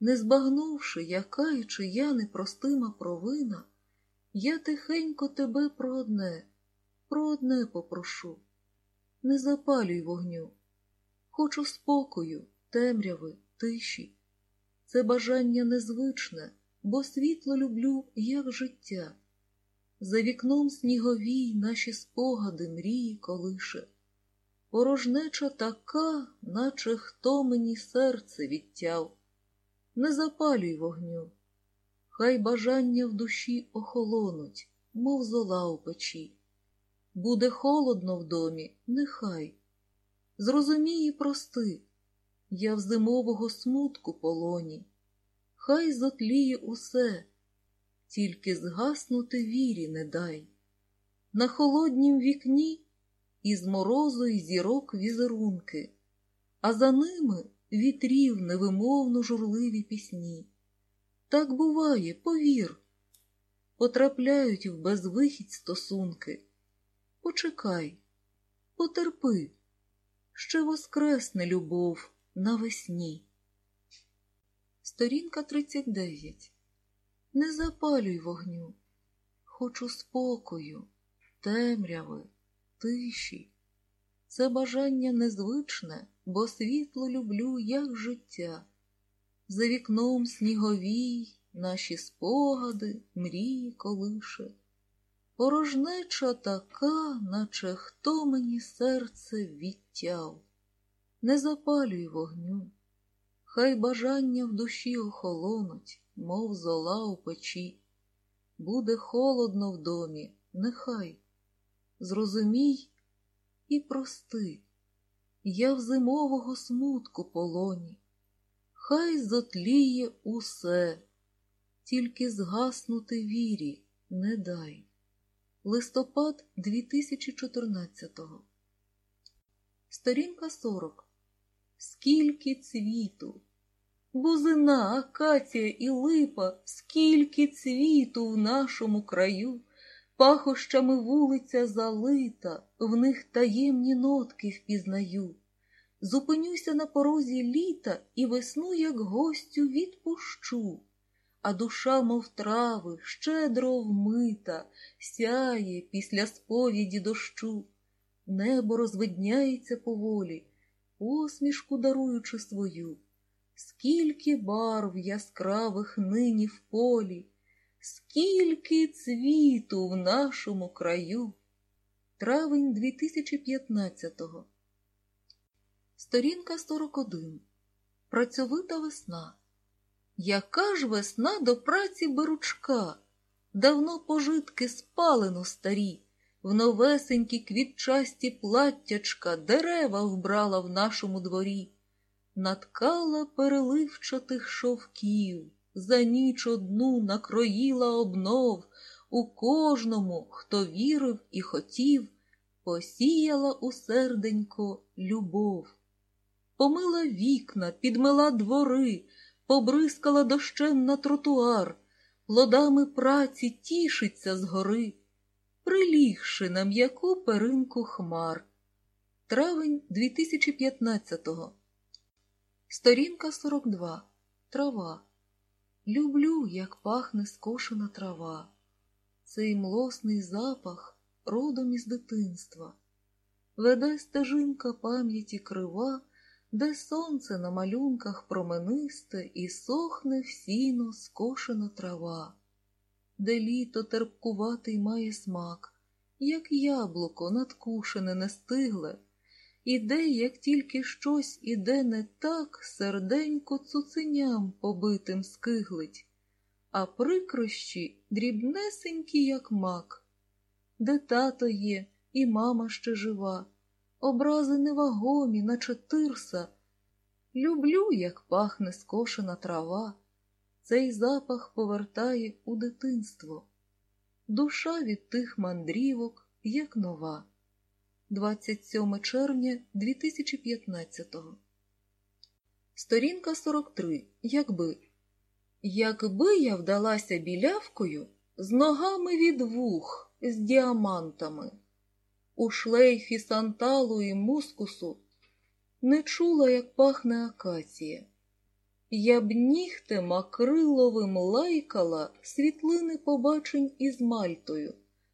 Не збагнувши, яка і чия непростима провина, я тихенько тебе про одне, про одне попрошу. Не запалюй вогню. Хочу спокою, темряви, тиші. Це бажання незвичне, бо світло люблю, як життя. За вікном сніговій наші спогади мрії колише. Порожнеча така, наче хто мені серце відтяв. Не запалюй вогню, хай бажання в душі охолонуть, мов зола у печі. Буде холодно в домі, нехай. Зрозумій і прости, я в зимового смутку полоні, хай зотліє усе, тільки згаснути вірі не дай. На холоднім вікні із морозу й зірок візерунки, а за ними вітрів невимовно журливі пісні. Так буває, повір, потрапляють в безвихідь стосунки. Почекай, потерпи, ще воскресне любов навесні. Сторінка 39. Не запалюй вогню, хочу спокою, темряви, тиші. Це бажання незвичне, бо світло люблю, як життя. За вікном сніговій наші спогади, мрії колише. Порожнеча така, наче хто мені серце відтяв. Не запалюй вогню, хай бажання в душі охолонуть, мов зола у печі. Буде холодно в домі, нехай. Зрозумій і прости, я в зимового смутку полоні, хай зотліє усе, тільки згаснути вірі не дай. Листопад 2014-го. Сторінка 40 Скільки цвіту! Бузина, акація і липа, скільки цвіту в нашому краю, пахощами вулиця залита, в них таємні нотки впізнаю. Зупинюся на порозі літа і весну, як гостю, відпущу, а душа, мов трави, щедро вмита, сяє після сповіді дощу. Небо розвидняється поволі, посмішку даруючи свою. Скільки барв яскравих нині в полі, скільки цвіту в нашому краю. Травень 2015-го. Сторінка 41. Працьовита весна. Яка ж весна до праці беручка? Давно пожитки спалено старі, в новесенькі квітчасті платтячка дерева вбрала в нашому дворі, наткала переливчатих шовків, за ніч одну накроїла обнов, у кожному, хто вірив і хотів, посіяла у серденько любов. Помила вікна, підмила двори, побризкала дощем на тротуар, плодами праці тішиться згори, прилігши на м'яку перинку хмар. Травень 2015-го. Сторінка 42. Трава. Люблю, як пахне скошена трава. Цей млосний запах родом із дитинства. Веде стежинка пам'яті крива, де сонце на малюнках променисте і сохне в сіно скошена трава, де літо терпкуватий має смак, як яблуко надкушене нестигле, і як тільки щось іде не так, серденько цуценям побитим скиглить, а прикрощі дрібнесенькі, як мак, де тато є, і мама ще жива образи невагомі, наче тирса. Люблю, як пахне скошена трава, цей запах повертає у дитинство. Душа від тих мандрівок, як нова. 27 червня 2015-го. Сторінка 43. Якби. Якби я вдалася білявкою з ногами від вух, з діамантами у шлейфі санталу і мускусу, не чула, як пахне акація. Я б нігтем акриловим лайкала світлини побачень із Мальтою.